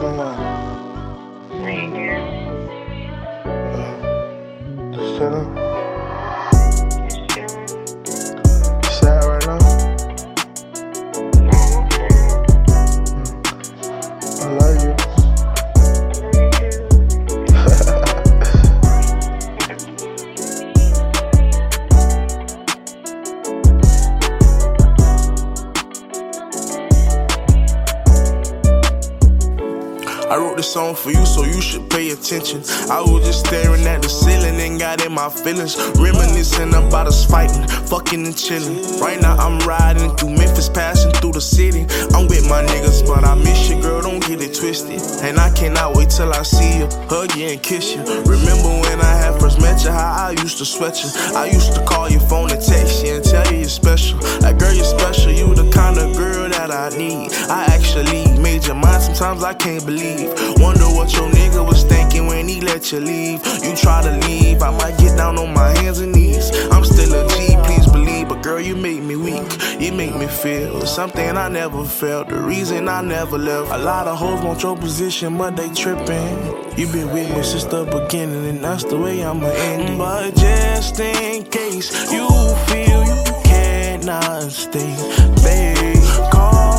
fucking lie. Just chillin'. Sad right now. I love you. I wrote this song for you, so you should pay attention. I was just staring at the ceiling and got in my feelings. Reminiscing about us fighting, fucking and chilling. Right now I'm riding through Memphis, passing through the city. I'm with my niggas, but I miss you, girl, don't get it twisted. And I cannot wait till I see you, hug you and kiss you. Remember when I had first met you, how I used to sweat you. I used to call your phone and sometimes I can't believe. Wonder what your nigga was thinking when he let you leave. You try to leave, I might get down on my hands and knees. I'm still a G, please believe. But girl, you make me weak. You make me feel something I never felt. The reason I never left. A lot of hoes want your position, but they tripping. You been with me since the beginning, and that's the way I'ma end it. But just in case you feel you cannot stay, babe, call